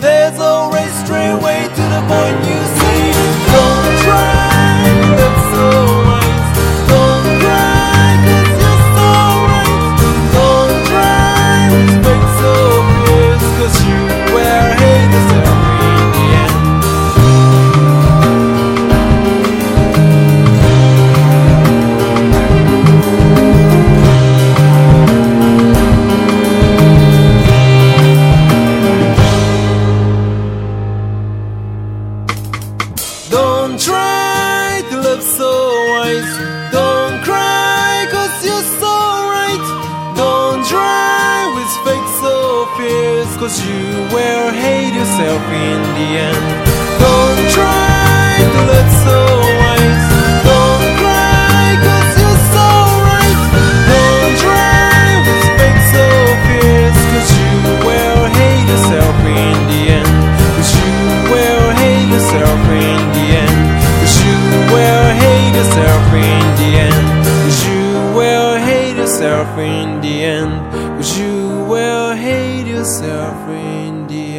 there's always straight way to the point you try so wise. Don't cry, cause you're so right. Don't try with fake so fierce, cause you will hate yourself in the end. Don't try to love so wise. Don't cry, cause you're so right. Don't try with fake so fierce, cause you will hate yourself in the end. Cause you will hate yourself in the end. Yourself in the end. Cause you will hate yourself in the